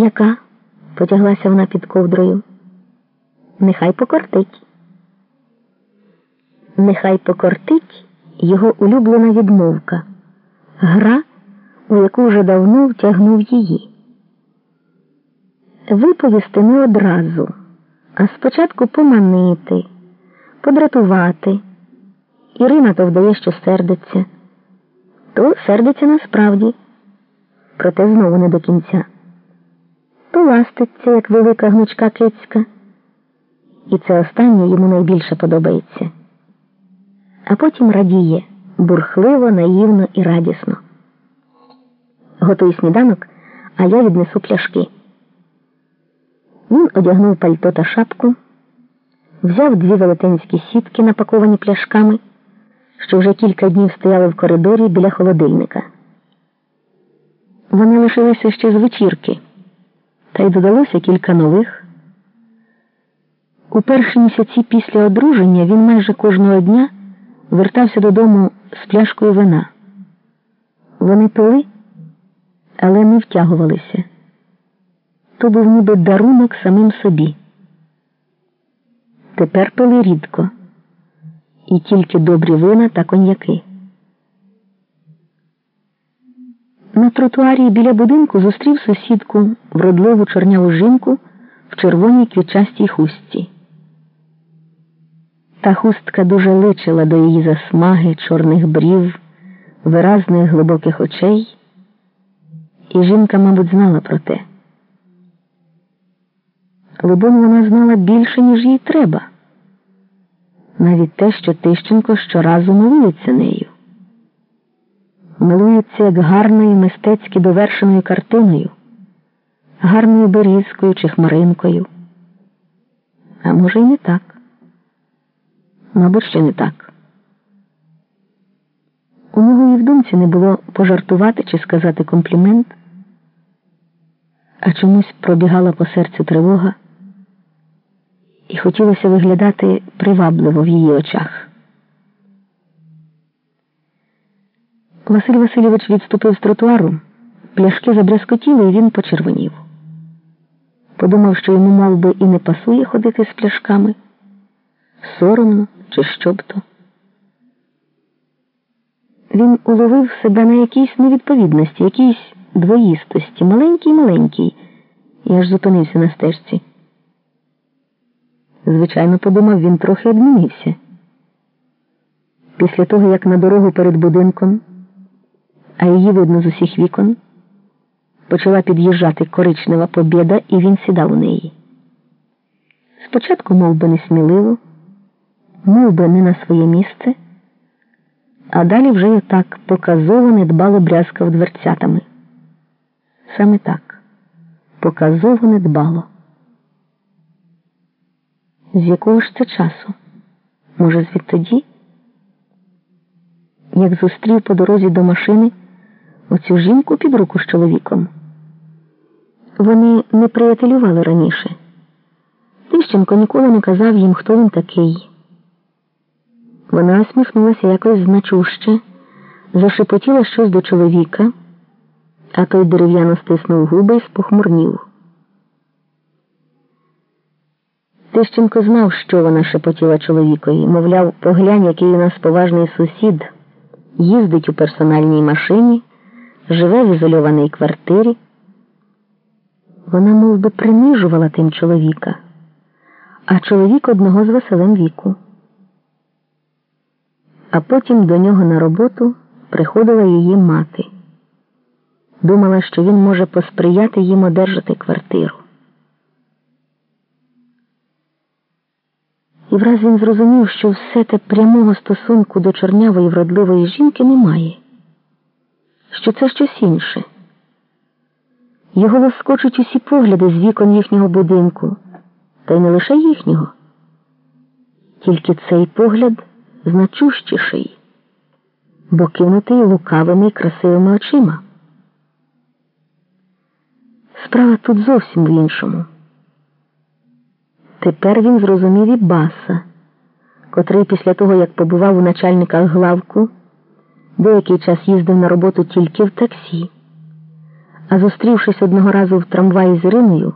Яка? потяглася вона під ковдрою. Нехай покортить. Нехай покортить його улюблена відмовка, гра, у яку вже давно втягнув її. Виповісти не одразу, а спочатку поманити, подратувати. Ірина то вдає, що сердиться, то сердиться насправді, проте знову не до кінця. Ластиться, як велика гнучка кицька, і це останнє йому найбільше подобається. А потім радіє бурхливо, наївно і радісно. Готуй сніданок, а я віднесу пляшки. Він одягнув пальто та шапку, взяв дві велетенські сітки, напаковані пляшками, що вже кілька днів стояли в коридорі біля холодильника. Вони лишилися ще з вечірки, та й додалося кілька нових. У перші місяці після одруження він майже кожного дня вертався додому з пляшкою вина. Вони пили, але не втягувалися. То був ніби дарунок самим собі. Тепер пили рідко і тільки добрі вина та коньяки. На тротуарі біля будинку зустрів сусідку вродливу чорняву жінку в червоній квітчастій хустці. Та хустка дуже личила до її засмаги, чорних брів, виразних глибоких очей, і жінка, мабуть, знала про те. Либон вона знала більше, ніж їй треба, навіть те, що Тищенко щоразу милується нею. Милується як гарною мистецьки довершеною картиною, гарною берізкою чи хмаринкою. А може, й не так. Мабуть, ще не так. У нього і в думці не було пожартувати чи сказати комплімент, а чомусь пробігала по серцю тривога, і хотілося виглядати привабливо в її очах. Василь Васильович відступив з тротуару, пляшки забрязкотіли, і він почервонів. Подумав, що йому мав би і не пасує ходити з пляшками, соромно чи що б то. Він уловив себе на якійсь невідповідності, якійсь двоїстості, маленький маленький, і аж зупинився на стежці. Звичайно, подумав, він трохи обмінився. Після того, як на дорогу перед будинком, а її видно з усіх вікон, почала під'їжджати коричнева побєда, і він сідав у неї. Спочатку мов би, несміливо, мов би не на своє місце, а далі вже й так показово недбало брязкав дверцятами. Саме так, показово недбало. З якого ж це часу? Може, звідтоді? Як зустрів по дорозі до машини оцю жінку під руку з чоловіком. Вони не приятелювали раніше. Тищенко ніколи не казав їм, хто він такий. Вона усміхнулася якось значуще, зашепотіла щось до чоловіка, а той дерев'яно стиснув губи і спохмурнів. Тищенко знав, що вона шепотіла чоловікові, мовляв, поглянь, який у нас поважний сусід, їздить у персональній машині, живе в ізольованій квартирі. Вона мов би, принижувала тим чоловіка, а чоловік одного з Василем віку. А потім до нього на роботу приходила її мати. Думала, що він може посприяти їм одержати квартиру. І враз він зрозумів, що все те прямого стосунку до чорнявої вродливої жінки немає, що це щось інше. Його лоскочуть усі погляди з вікон їхнього будинку, та й не лише їхнього. Тільки цей погляд значущіший, бо кинутий лукавими і красивими очима. Справа тут зовсім в іншому. Тепер він зрозумів і баса, котрий після того, як побував у начальниках главку, деякий час їздив на роботу тільки в таксі, А зустрівшись одного разу в трамваї з Іриною,